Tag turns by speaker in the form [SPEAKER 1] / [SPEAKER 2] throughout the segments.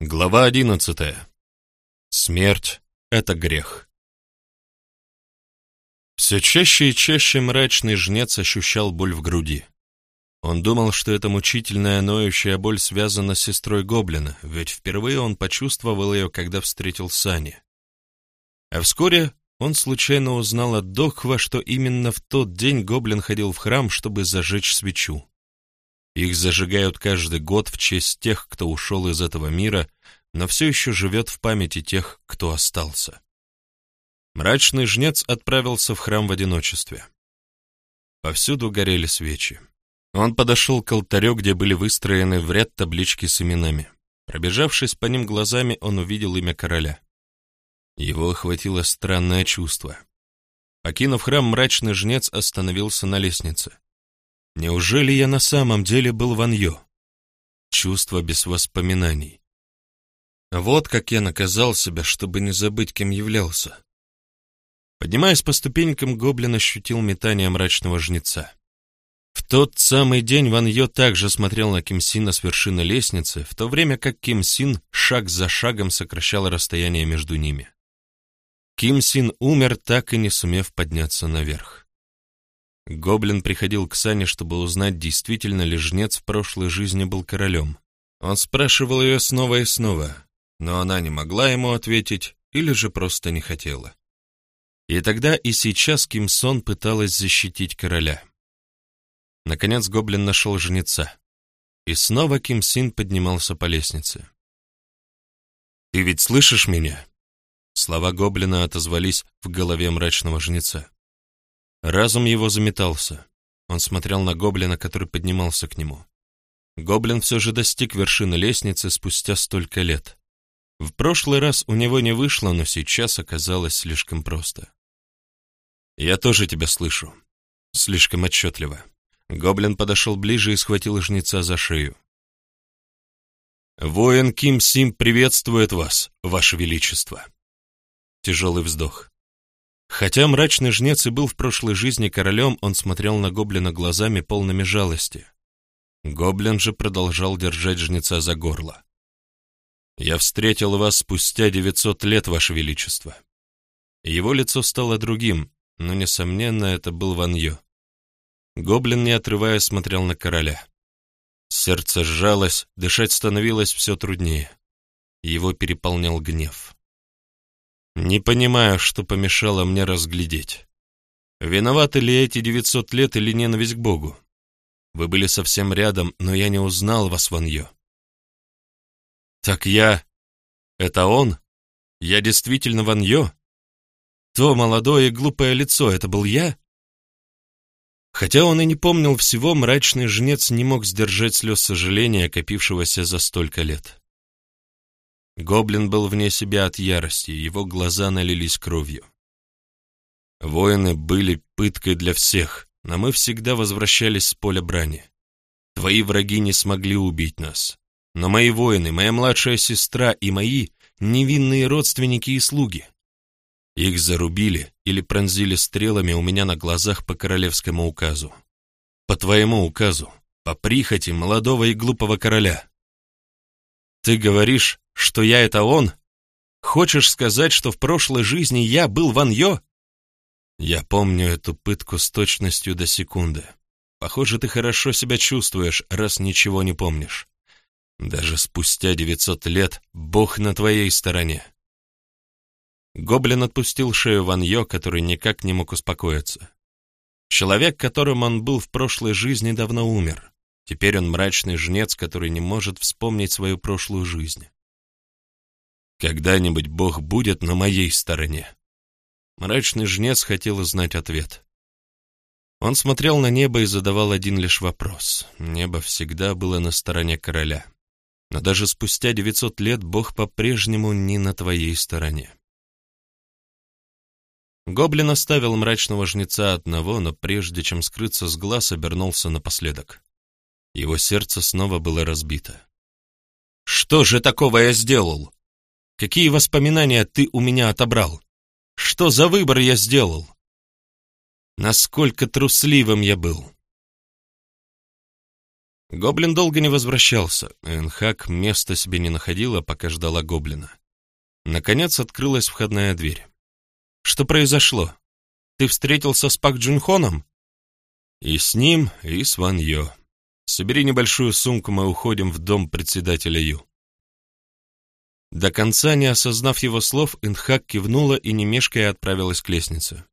[SPEAKER 1] Глава одиннадцатая. Смерть — это грех. Все чаще и чаще мрачный жнец ощущал боль в груди. Он думал, что эта мучительная ноющая боль связана с сестрой Гоблина, ведь впервые он почувствовал ее, когда встретил Сани. А вскоре он случайно узнал от Дохва, что именно в тот день Гоблин ходил в храм, чтобы зажечь свечу. Их зажигают каждый год в честь тех, кто ушел из этого мира, но все еще живет в памяти тех, кто остался. Мрачный жнец отправился в храм в одиночестве. Повсюду горели свечи. Он подошел к алтарю, где были выстроены в ряд таблички с именами. Пробежавшись по ним глазами, он увидел имя короля. Его охватило странное чувство. Покинув храм, мрачный жнец остановился на лестнице. Неужели я на самом деле был Ваньё? Чувство без воспоминаний. Вот как я наказал себя, чтобы не забыть, кем являлся. Поднимаясь по ступенькам, гоблин ощутил метание мрачного жнеца. В тот самый день Ван Йо также смотрел на Ким Сина с вершины лестницы, в то время как Ким Син шаг за шагом сокращал расстояние между ними. Ким Син умер, так и не сумев подняться наверх. Гоблин приходил к Сане, чтобы узнать, действительно ли жнец в прошлой жизни был королем. Он спрашивал ее снова и снова, но она не могла ему ответить или же просто не хотела. И тогда и сейчас Ким Сон пыталась защитить короля. Наконец гоблин нашел жнеца. И снова Ким Син поднимался по лестнице. «Ты ведь слышишь меня?» Слова гоблина отозвались в голове мрачного жнеца. Разум его заметался. Он смотрел на гоблина, который поднимался к нему. Гоблин все же достиг вершины лестницы спустя столько лет. В прошлый раз у него не вышло, но сейчас оказалось слишком просто. «Я тоже тебя слышу. Слишком отчетливо». Гоблин подошел ближе и схватил жнеца за шею. «Воин Ким Сим приветствует вас, ваше величество». Тяжелый вздох. Хотя мрачный жнец и был в прошлой жизни королем, он смотрел на гоблина глазами полными жалости. Гоблин же продолжал держать жнеца за горло. «Я встретил вас спустя девятьсот лет, ваше величество». Его лицо стало другим, но, несомненно, это был Ваньё. Гоблин, не отрывая, смотрел на короля. Сердце сжалось, дышать становилось все труднее. Его переполнял гнев. Не понимаю, что помешало мне разглядеть. Виноваты ли эти девятьсот лет или ненависть к Богу? Вы были совсем рядом, но я не узнал вас, Ваньё. Так я... Это он? Я действительно Ваньё? То молодое и глупое лицо, это был я? Хотя он и не помнил всего, мрачный жнец не мог сдержать слез сожаления, копившегося за столько лет. Гоблин был вне себя от ярости, его глаза налились кровью. Воины были пыткой для всех, но мы всегда возвращались с поля брани. Твои враги не смогли убить нас, но мои воины, моя младшая сестра и мои невинные родственники и слуги. Их зарубили или пронзили стрелами у меня на глазах по королевскому указу. По твоему указу, по прихоти молодого и глупого короля. Ты говоришь, что я это он? Хочешь сказать, что в прошлой жизни я был Ван Йо? Я помню эту пытку с точностью до секунды. Похоже, ты хорошо себя чувствуешь, раз ничего не помнишь. Даже спустя девятьсот лет Бог на твоей стороне. Гоблин отпустил шею Ван Йо, который никак не мог успокоиться. Человек, которым он был в прошлой жизни, давно умер. Теперь он мрачный жнец, который не может вспомнить свою прошлую жизнь. Когда-нибудь Бог будет на моей стороне. Мрачный жнец хотел знать ответ. Он смотрел на небо и задавал один лишь вопрос. Небо всегда было на стороне короля. Но даже спустя 900 лет Бог по-прежнему не на твоей стороне. Гоблин оставил мрачного жнеца одного, но прежде чем скрыться с глаз, обернулся напоследок. Его сердце снова было разбито. «Что же такого я сделал?» Какие воспоминания ты у меня отобрал? Что за выбор я сделал? Насколько трусливым я был? Гоблин долго не возвращался. Энхак места себе не находила, пока ждала гоблина. Наконец открылась входная дверь. «Что произошло? Ты встретился с Пак Джунхоном?» «И с ним, и с Ван Йо. Собери небольшую сумку, мы уходим в дом председателя Ю». До конца не осознав его слов, Инхак кивнула и немешкая отправилась к лестнице.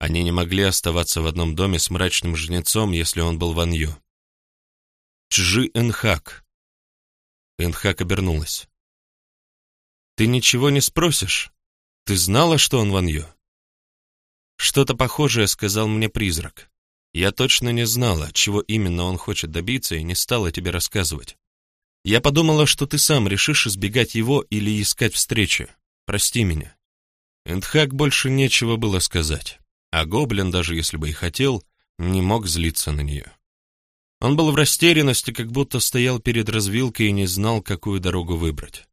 [SPEAKER 1] Они не могли оставаться в одном доме с мрачным жнецом, если он был Ван Йо. Чжи Энхак. Энхак обернулась. «Ты ничего не спросишь? Ты знала, что он Ван Ю?» «Что-то похожее сказал мне призрак. Я точно не знала, чего именно он хочет добиться, и не стала тебе рассказывать. Я подумала, что ты сам решишь избегать его или искать встречи. Прости меня». Эндхак больше нечего было сказать, а гоблин, даже если бы и хотел, не мог злиться на нее. Он был в растерянности, как будто стоял перед развилкой и не знал, какую дорогу выбрать.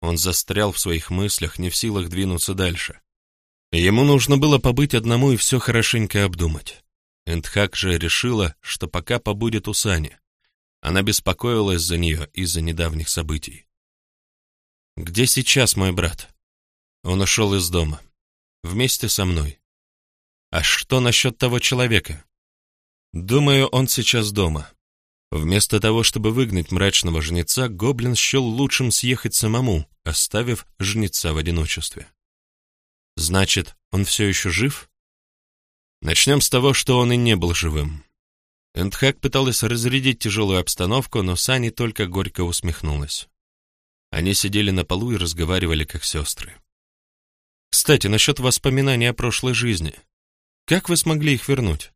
[SPEAKER 1] Он застрял в своих мыслях, не в силах двинуться дальше. Ему нужно было побыть одному и все хорошенько обдумать. Эндхак же решила, что пока побудет у Сани. Она беспокоилась за нее из-за недавних событий. «Где сейчас мой брат?» Он ушел из дома. Вместе со мной. «А что насчет того человека?» Думаю, он сейчас дома. Вместо того, чтобы выгнать мрачного жнеца, гоблин счел лучшим съехать самому, оставив жнеца в одиночестве. Значит, он все еще жив? Начнем с того, что он и не был живым. Эндхак пыталась разрядить тяжелую обстановку, но Сани только горько усмехнулась. Они сидели на полу и разговаривали как сестры. Кстати, насчет воспоминаний о прошлой жизни. Как вы смогли их вернуть?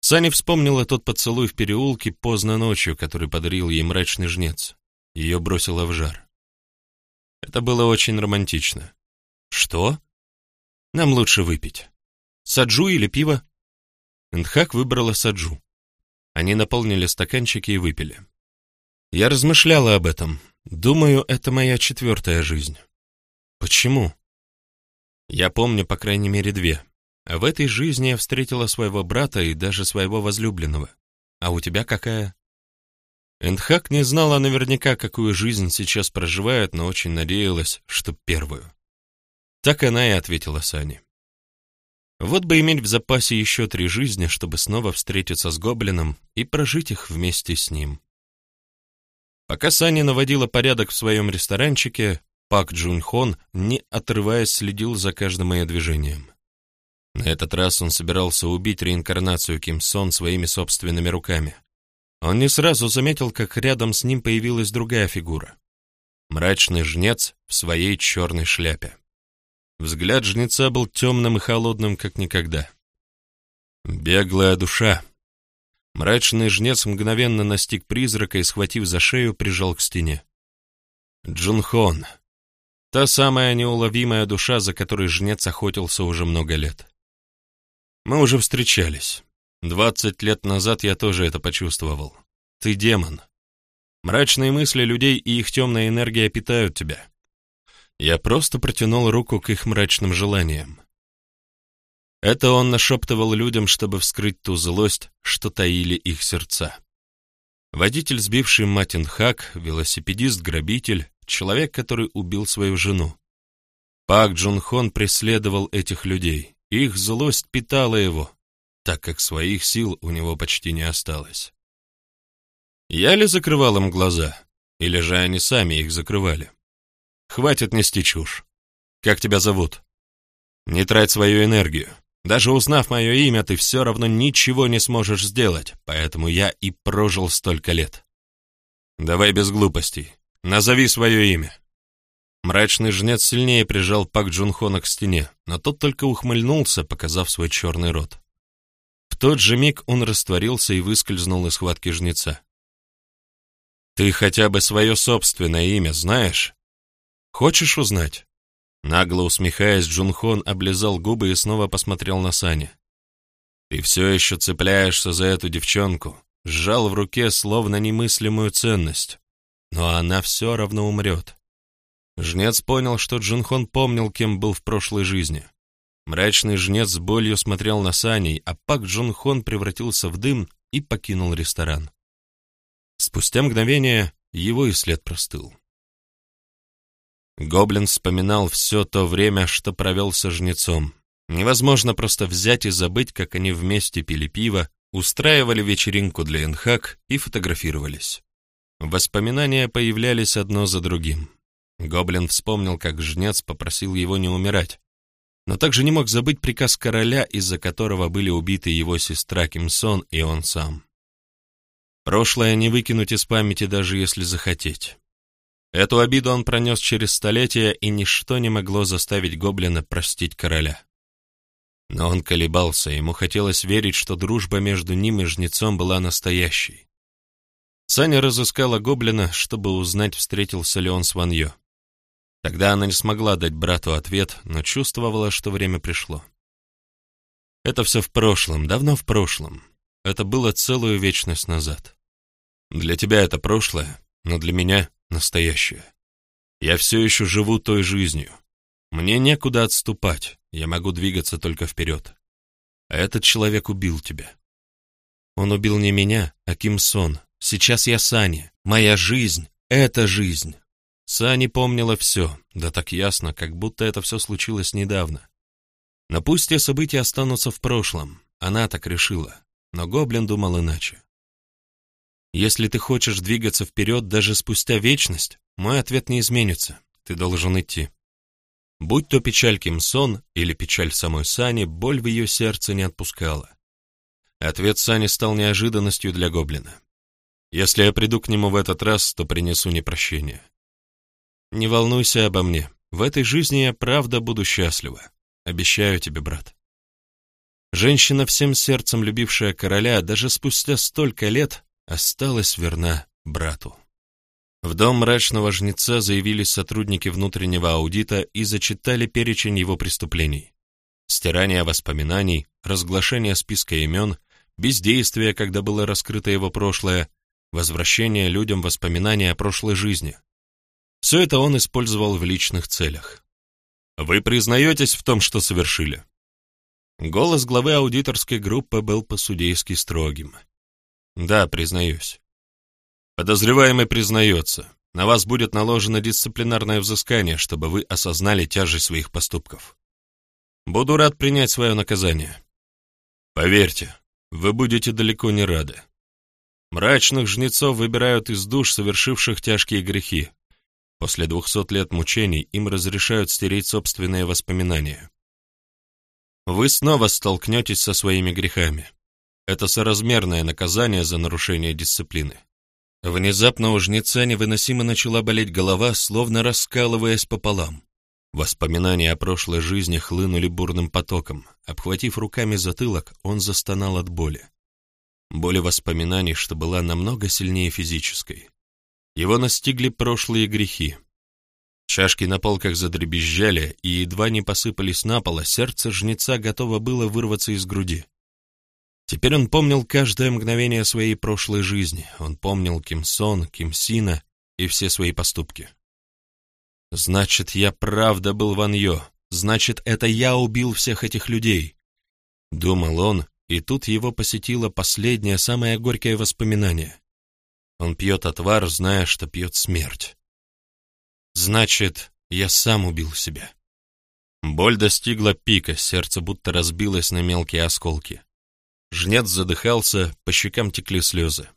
[SPEAKER 1] Саня вспомнила тот поцелуй в переулке поздно ночью, который подарил ей мрачный жнец. Ее бросило в жар. Это было очень романтично. Что? Нам лучше выпить. Саджу или пиво? Эндхак выбрала саджу. Они наполнили стаканчики и выпили. Я размышляла об этом. Думаю, это моя четвертая жизнь. Почему? Я помню, по крайней мере, две. В этой жизни я встретила своего брата и даже своего возлюбленного. А у тебя какая? Эндхак не знала наверняка, какую жизнь сейчас проживает, но очень надеялась, что первую. Так она и ответила Сане. Вот бы иметь в запасе еще три жизни, чтобы снова встретиться с гоблином и прожить их вместе с ним. Пока Саня наводила порядок в своем ресторанчике, Пак Джун Хон, не отрываясь, следил за каждым ее движением. На этот раз он собирался убить реинкарнацию Ким Сон своими собственными руками. Он не сразу заметил, как рядом с ним появилась другая фигура. Мрачный жнец в своей черной шляпе. Взгляд жнеца был темным и холодным, как никогда. Беглая душа. Мрачный жнец мгновенно настиг призрака и, схватив за шею, прижал к стене. Джунхон. Та самая неуловимая душа, за которой жнец охотился уже много лет. Мы уже встречались. Двадцать лет назад я тоже это почувствовал. Ты демон. Мрачные мысли людей и их темная энергия питают тебя. Я просто протянул руку к их мрачным желаниям. Это он нашептывал людям, чтобы вскрыть ту злость, что таили их сердца. Водитель, сбивший Матин Хак, велосипедист-грабитель, человек, который убил свою жену. Пак Джун Хон преследовал этих людей. Их злость питала его, так как своих сил у него почти не осталось. Я ли закрывал им глаза, или же они сами их закрывали? Хватит нести чушь. Как тебя зовут? Не трать свою энергию. Даже узнав мое имя, ты все равно ничего не сможешь сделать, поэтому я и прожил столько лет. Давай без глупостей. Назови свое имя. Мрачный жнец сильнее прижал Пак Джунхона к стене, но тот только ухмыльнулся, показав свой черный рот. В тот же миг он растворился и выскользнул из схватки жнеца. «Ты хотя бы свое собственное имя знаешь? Хочешь узнать?» Нагло усмехаясь, Джунхон облизал губы и снова посмотрел на Сани. «Ты все еще цепляешься за эту девчонку, сжал в руке словно немыслимую ценность, но она все равно умрет. Жнец понял, что Джинхон помнил, кем был в прошлой жизни. Мрачный жнец с болью смотрел на саней, а Пак Джунхон превратился в дым и покинул ресторан. Спустя мгновение его и след простыл. Гоблин вспоминал все то время, что провел со жнецом. Невозможно просто взять и забыть, как они вместе пили пиво, устраивали вечеринку для Энхак и фотографировались. Воспоминания появлялись одно за другим. Гоблин вспомнил, как жнец попросил его не умирать, но также не мог забыть приказ короля, из-за которого были убиты его сестра Кимсон и он сам. Прошлое не выкинуть из памяти, даже если захотеть. Эту обиду он пронес через столетия, и ничто не могло заставить гоблина простить короля. Но он колебался, ему хотелось верить, что дружба между ним и жнецом была настоящей. Саня разыскала гоблина, чтобы узнать, встретился ли он с Ваньё. Тогда она не смогла дать брату ответ, но чувствовала, что время пришло. Это все в прошлом, давно в прошлом. Это было целую вечность назад. Для тебя это прошлое, но для меня — настоящее. Я все еще живу той жизнью. Мне некуда отступать, я могу двигаться только вперед. А этот человек убил тебя. Он убил не меня, а Ким Сон. Сейчас я Сани. Моя жизнь — это жизнь. Сани помнила все, да так ясно, как будто это все случилось недавно. Но пусть те события останутся в прошлом, она так решила, но Гоблин думал иначе. Если ты хочешь двигаться вперед даже спустя вечность, мой ответ не изменится, ты должен идти. Будь то печаль Кимсон или печаль самой Сани, боль в ее сердце не отпускала. Ответ Сани стал неожиданностью для Гоблина. Если я приду к нему в этот раз, то принесу непрощение. Не волнуйся обо мне. В этой жизни я правда буду счастлива. Обещаю тебе, брат. Женщина, всем сердцем любившая короля, даже спустя столько лет осталась верна брату. В дом мрачного жнеца заявились сотрудники внутреннего аудита и зачитали перечень его преступлений. Стирание воспоминаний, разглашение списка имен, бездействие, когда было раскрыто его прошлое, возвращение людям воспоминаний о прошлой жизни. Все это он использовал в личных целях. «Вы признаетесь в том, что совершили?» Голос главы аудиторской группы был по-судейски строгим. «Да, признаюсь». «Подозреваемый признается. На вас будет наложено дисциплинарное взыскание, чтобы вы осознали тяжесть своих поступков. Буду рад принять свое наказание. Поверьте, вы будете далеко не рады. Мрачных жнецов выбирают из душ, совершивших тяжкие грехи, После двухсот лет мучений им разрешают стереть собственные воспоминания. Вы снова столкнетесь со своими грехами. Это соразмерное наказание за нарушение дисциплины. Внезапно у жнеца невыносимо начала болеть голова, словно раскалываясь пополам. Воспоминания о прошлой жизни хлынули бурным потоком. Обхватив руками затылок, он застонал от боли. Боли воспоминаний, что была намного сильнее физической. Его настигли прошлые грехи. Чашки на полках задребезжали и едва не посыпались на пол, а сердце жнеца готово было вырваться из груди. Теперь он помнил каждое мгновение своей прошлой жизни. Он помнил Кимсон, Кимсина и все свои поступки. «Значит, я правда был Ван Йо. Значит, это я убил всех этих людей», — думал он, и тут его посетило последнее, самое горькое воспоминание. Он пьет отвар, зная, что пьет смерть. Значит, я сам убил себя. Боль достигла пика, сердце будто разбилось на мелкие осколки. Жнец задыхался, по щекам текли слезы.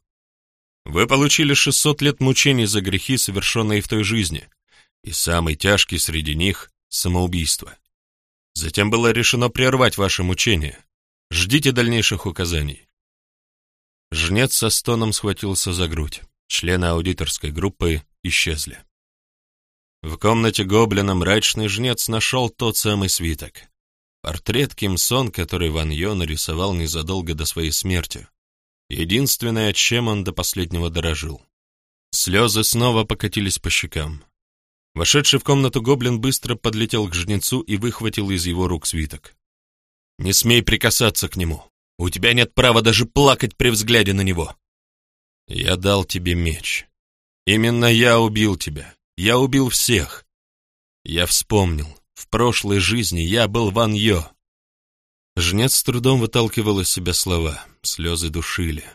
[SPEAKER 1] Вы получили 600 лет мучений за грехи, совершенные в той жизни, и самый тяжкий среди них — самоубийство. Затем было решено прервать ваше мучение. Ждите дальнейших указаний. Жнец со стоном схватился за грудь. Члены аудиторской группы исчезли. В комнате гоблина мрачный жнец нашел тот самый свиток. Портрет Ким Сон, который Ван Йо нарисовал незадолго до своей смерти. Единственное, чем он до последнего дорожил. Слезы снова покатились по щекам. Вошедший в комнату гоблин быстро подлетел к жнецу и выхватил из его рук свиток. «Не смей прикасаться к нему!» У тебя нет права даже плакать при взгляде на него. Я дал тебе меч. Именно я убил тебя. Я убил всех. Я вспомнил. В прошлой жизни я был Ван Йо. Жнец с трудом выталкивал из себя слова. Слезы душили.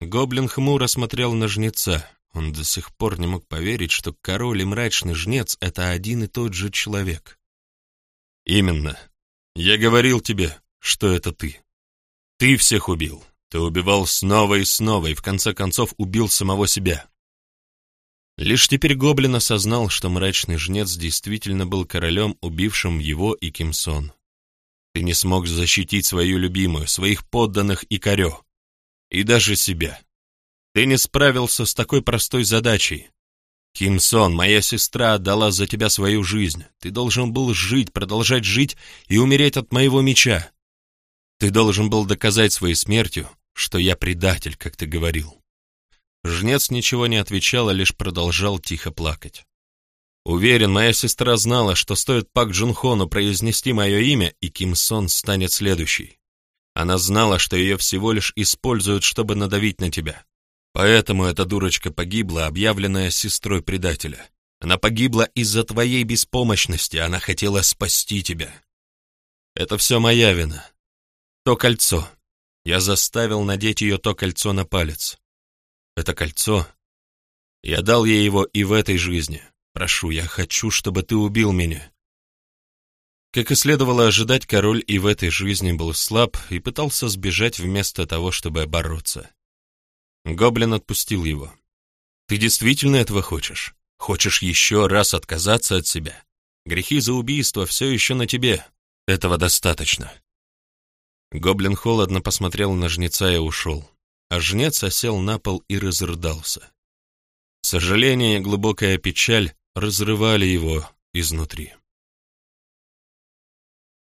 [SPEAKER 1] Гоблин хмуро смотрел на жнеца. Он до сих пор не мог поверить, что король и мрачный жнец — это один и тот же человек. «Именно. Я говорил тебе, что это ты. Ты всех убил. Ты убивал снова и снова, и в конце концов убил самого себя. Лишь теперь Гоблин осознал, что мрачный жнец действительно был королем, убившим его и Кимсон. Ты не смог защитить свою любимую, своих подданных и корё, и даже себя. Ты не справился с такой простой задачей. Кимсон, моя сестра, отдала за тебя свою жизнь. Ты должен был жить, продолжать жить и умереть от моего меча. Ты должен был доказать своей смертью, что я предатель, как ты говорил. Жнец ничего не отвечал, а лишь продолжал тихо плакать. Уверен, моя сестра знала, что стоит Пак Джунхону произнести мое имя, и Ким Сон станет следующей. Она знала, что ее всего лишь используют, чтобы надавить на тебя. Поэтому эта дурочка погибла, объявленная сестрой предателя. Она погибла из-за твоей беспомощности, она хотела спасти тебя. Это все моя вина. То кольцо. Я заставил надеть ее то кольцо на палец. Это кольцо. Я дал ей его и в этой жизни. Прошу, я хочу, чтобы ты убил меня. Как и следовало ожидать, король и в этой жизни был слаб и пытался сбежать вместо того, чтобы бороться. Гоблин отпустил его. «Ты действительно этого хочешь? Хочешь еще раз отказаться от себя? Грехи за убийство все еще на тебе. Этого достаточно». Гоблин холодно посмотрел на жнеца и ушел а жнец осел на пол и разрыдался. Сожаление и глубокая печаль разрывали его изнутри.